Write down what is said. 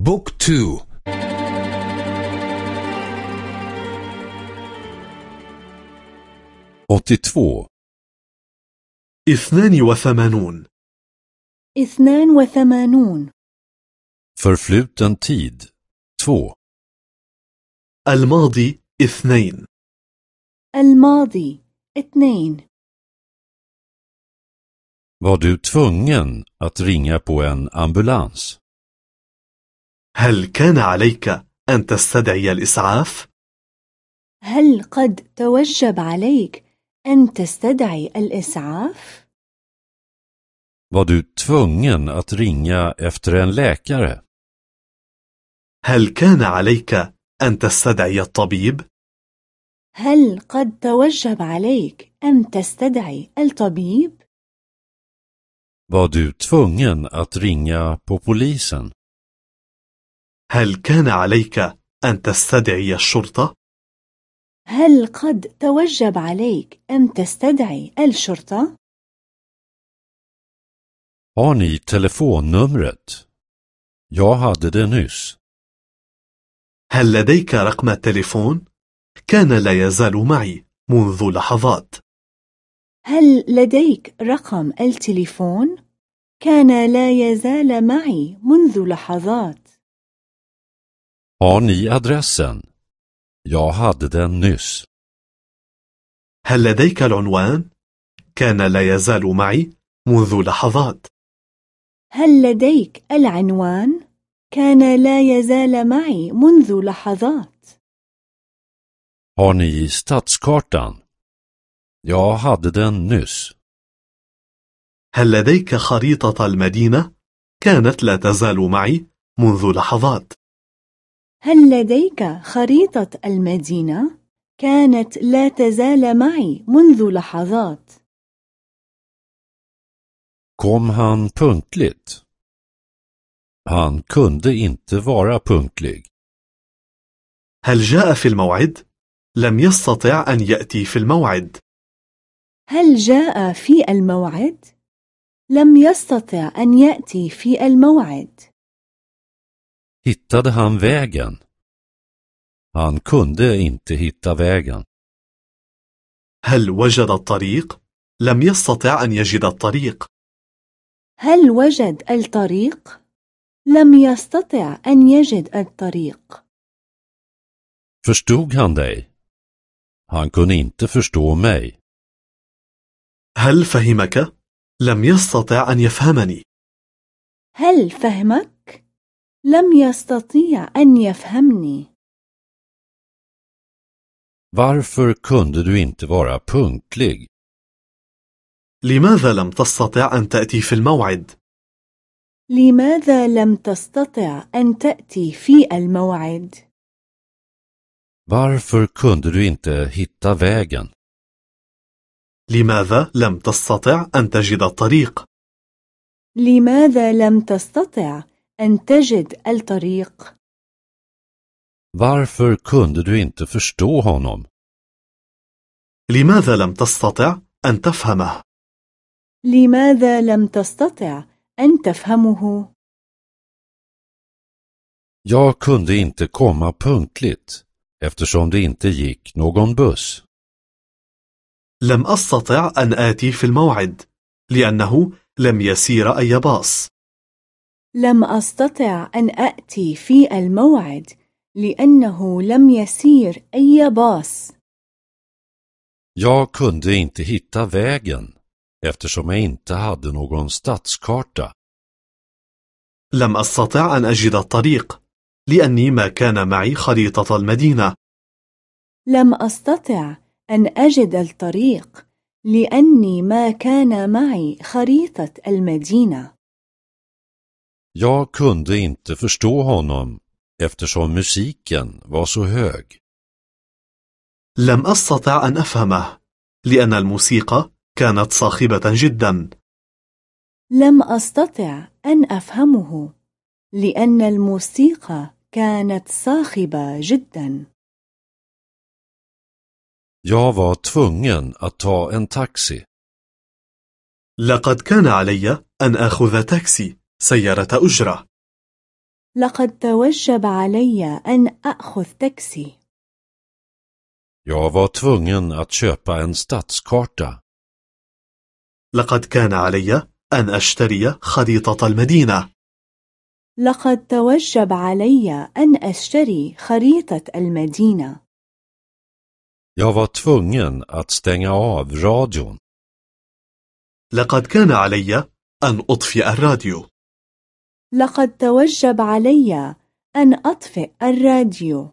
بوك تو åttiotvå اثنان وثمانون اثنان وثمانون förfluten tid två الماضي اثنين الماضي اثنين Var du tvungen att ringa på en ambulans? هل كان عليك أن تستدعي الإسعاف؟ هل قد توجب عليك أن تستدعي الإسعاف؟ Var du tvungen att ringa efter en läkare? هل كان عليك أن تستدعي الطبيب؟ هل قد توجب عليك أن تستدعي الطبيب؟ Var du tvungen att ringa på polisen? هل كان عليك أن تستدعي الشرطة؟ هل قد توجب عليك أن تستدعي الشرطة؟ Har ni telefonnumret? Jag hade det nyss. هل لديك رقم التليفون؟ كان لا يزال معي منذ لحظات هل لديك رقم التليفون؟ كان لا يزال معي منذ لحظات Har ni adressen? Jag hade den nyss. هل لديك العنوان؟ كان لا يزال معي منذ لحظات هل لديك العنوان؟ كان لا يزال معي منذ لحظات Har ni stadskartan? Jag hade den nyss. هل لديك خريطة المدينة؟ كانت لا تزال معي منذ لحظات هل لديك خريطة المدينة؟ كانت لا تزال معي منذ لحظات Kom han punktligt? Han kunde inte vara punktlig. هل جاء في الموعد؟ لم يستطع أن يأتي في الموعد هل جاء في الموعد؟ لم يستطع أن يأتي في الموعد Hittade han vägen? Han kunde inte hitta vägen. هل وجد الطريق؟ لم يستطع أن يجد الطريق هل وجد الطريق؟ لم يستطع أن يجد الطريق Förstod han dig? Han kunde inte förstå mig. هل فهمك؟ لم يستطع أن يفهمني هل فهمك؟ لم يستطيع أن يفهمني Varför kunde du inte vara punktlig? لماذا لم تستطع أن تأتي في الموعد؟ لماذا لم تستطع أن تأتي في الموعد؟ Varför kunde du inte hitta vägen? لماذا لم تستطع أن تجد الطريق؟ لماذا لم تستطع أن تجد الطريق؟ Varför kunde du inte förstå honom? لماذا لم تستطع أن تفهمه؟ لماذا لم تستطع أن تفهمه؟ Jag kunde inte komma punktligt eftersom det inte gick någon buss. لم أستطع أن آتي في الموعد لأنه لم يسير أي باص لم أستطع أن أأتي في الموعد لأنه لم يسير أي باص. Jag kunde inte hitta vägen eftersom jag inte hade någon stadskarta. لم أستطع أن أجد الطريق لأني ما كان معي خريطة المدينة. لم أستطع أن أجد الطريق لأني ما كان معي خريطة المدينة. Jag kunde inte förstå honom eftersom musiken var så hög. لم أستطع أن أفهمه لأن الموسيقى كانت صاخبة جدا لم أستطع أن أفهمه لأن الموسيقى كانت صاخبة جدا Jag var tvungen att ta en taxi. لقد كان علي أن أخذ تاكسي سيارة أجرة لقد توجب علي أن أخذ تاكسي. Jag var tvungen att köpa en stadskarta. لقد كان علي أن أشتري خريطة المدينة. لقد توجب علي أن أشتري خريطة المدينة. Jag var tvungen att stänga av radion. لقد كان علي أن أطفئ الراديو. لقد توجب علي أن أطفئ الراديو.